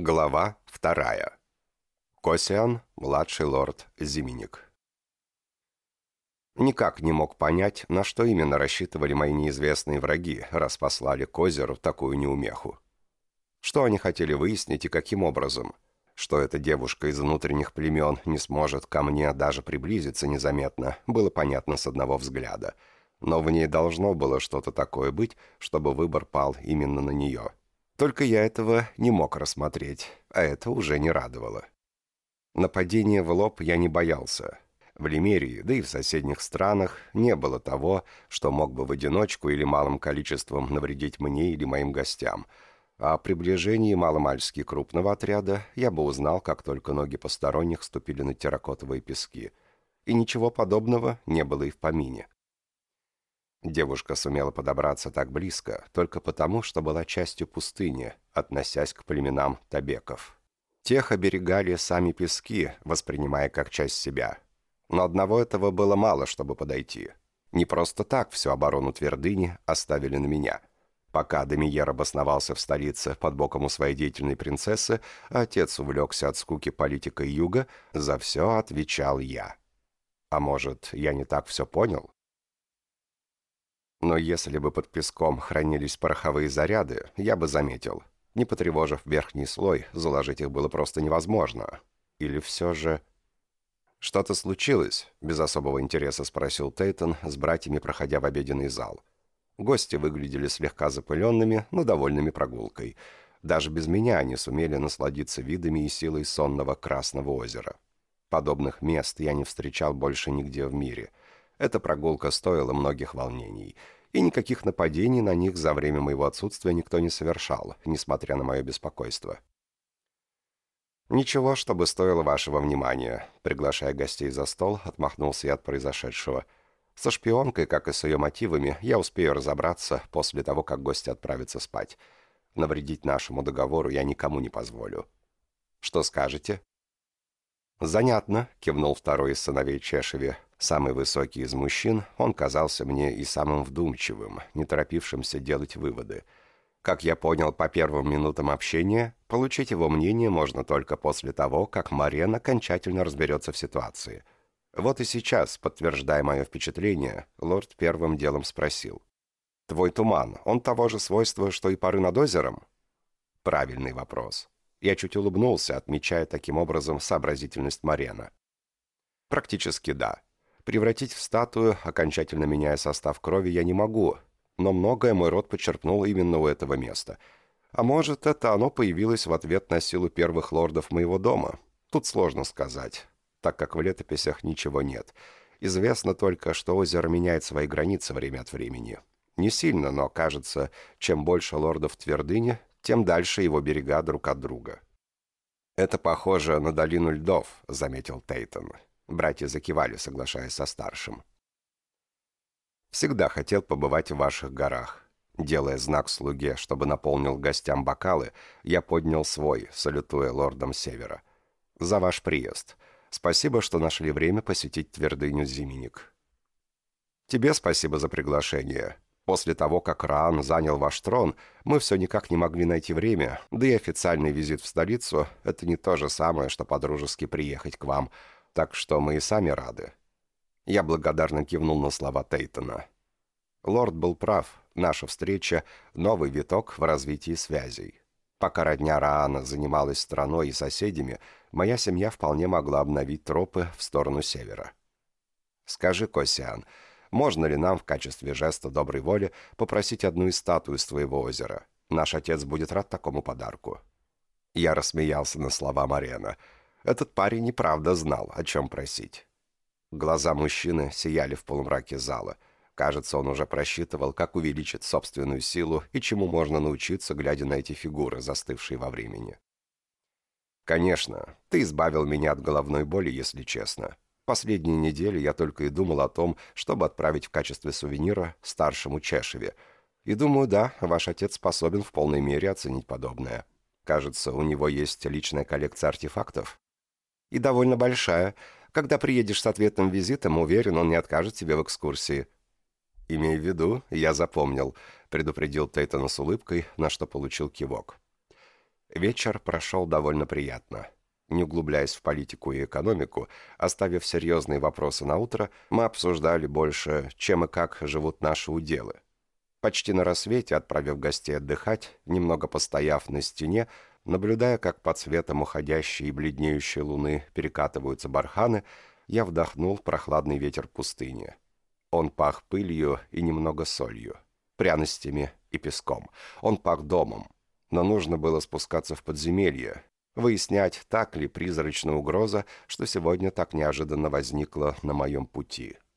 Глава вторая. Косиан, младший лорд Зименник. Никак не мог понять, на что именно рассчитывали мои неизвестные враги, раз послали к озеру такую неумеху. Что они хотели выяснить и каким образом? Что эта девушка из внутренних племен не сможет ко мне даже приблизиться незаметно, было понятно с одного взгляда. Но в ней должно было что-то такое быть, чтобы выбор пал именно на нее. Только я этого не мог рассмотреть, а это уже не радовало. Нападения в лоб я не боялся. В Лимерии, да и в соседних странах, не было того, что мог бы в одиночку или малым количеством навредить мне или моим гостям – о приближении маломальски крупного отряда я бы узнал, как только ноги посторонних ступили на терракотовые пески. И ничего подобного не было и в помине. Девушка сумела подобраться так близко только потому, что была частью пустыни, относясь к племенам табеков. Тех оберегали сами пески, воспринимая как часть себя. Но одного этого было мало, чтобы подойти. Не просто так всю оборону твердыни оставили на меня – Пока Демиер обосновался в столице под боком у своей деятельной принцессы, отец увлекся от скуки политикой юга, за все отвечал я. А может, я не так все понял? Но если бы под песком хранились пороховые заряды, я бы заметил. Не потревожив верхний слой, заложить их было просто невозможно. Или все же... «Что-то случилось?» — без особого интереса спросил Тейтон, с братьями проходя в обеденный зал. Гости выглядели слегка запыленными, но довольными прогулкой. Даже без меня они сумели насладиться видами и силой сонного Красного озера. Подобных мест я не встречал больше нигде в мире. Эта прогулка стоила многих волнений. И никаких нападений на них за время моего отсутствия никто не совершал, несмотря на мое беспокойство. «Ничего, чтобы стоило вашего внимания», — приглашая гостей за стол, отмахнулся я от произошедшего — со шпионкой, как и с ее мотивами, я успею разобраться после того, как гости отправятся спать. Навредить нашему договору я никому не позволю. Что скажете?» «Занятно», — кивнул второй из сыновей Чешеви. Самый высокий из мужчин, он казался мне и самым вдумчивым, не торопившимся делать выводы. Как я понял по первым минутам общения, получить его мнение можно только после того, как Марен окончательно разберется в ситуации — вот и сейчас, подтверждая мое впечатление, лорд первым делом спросил. «Твой туман, он того же свойства, что и пары над озером?» Правильный вопрос. Я чуть улыбнулся, отмечая таким образом сообразительность Марена. Практически да. Превратить в статую, окончательно меняя состав крови, я не могу, но многое мой род почерпнул именно у этого места. А может, это оно появилось в ответ на силу первых лордов моего дома? Тут сложно сказать так как в летописях ничего нет. Известно только, что озеро меняет свои границы время от времени. Не сильно, но кажется, чем больше лордов твердыни, тем дальше его берега друг от друга. «Это похоже на долину льдов», — заметил Тейтон. Братья закивали, соглашаясь со старшим. «Всегда хотел побывать в ваших горах». Делая знак слуге, чтобы наполнил гостям бокалы, я поднял свой, салютуя лордом Севера. «За ваш приезд. Спасибо, что нашли время посетить твердыню Зименник. Тебе спасибо за приглашение. После того, как Раан занял ваш трон, мы все никак не могли найти время, да и официальный визит в столицу — это не то же самое, что подружески приехать к вам, так что мы и сами рады». Я благодарно кивнул на слова Тейтона. Лорд был прав, наша встреча — новый виток в развитии связей. Пока родня Раана занималась страной и соседями — моя семья вполне могла обновить тропы в сторону севера. «Скажи, Косиан, можно ли нам в качестве жеста доброй воли попросить одну из статуй из твоего озера? Наш отец будет рад такому подарку». Я рассмеялся на слова Марена. Этот парень неправда знал, о чем просить. Глаза мужчины сияли в полумраке зала. Кажется, он уже просчитывал, как увеличить собственную силу и чему можно научиться, глядя на эти фигуры, застывшие во времени. «Конечно, ты избавил меня от головной боли, если честно. Последние недели я только и думал о том, чтобы отправить в качестве сувенира старшему Чешеве. И думаю, да, ваш отец способен в полной мере оценить подобное. Кажется, у него есть личная коллекция артефактов. И довольно большая. Когда приедешь с ответным визитом, уверен, он не откажет тебе в экскурсии». «Имей в виду, я запомнил», — предупредил Тейтона с улыбкой, на что получил кивок. Вечер прошел довольно приятно. Не углубляясь в политику и экономику, оставив серьезные вопросы на утро, мы обсуждали больше, чем и как живут наши уделы. Почти на рассвете, отправив гостей отдыхать, немного постояв на стене, наблюдая, как под светом уходящей и бледнеющей луны перекатываются барханы, я вдохнул прохладный ветер пустыни. Он пах пылью и немного солью, пряностями и песком. Он пах домом. Но нужно было спускаться в подземелье, выяснять, так ли призрачная угроза, что сегодня так неожиданно возникла на моем пути.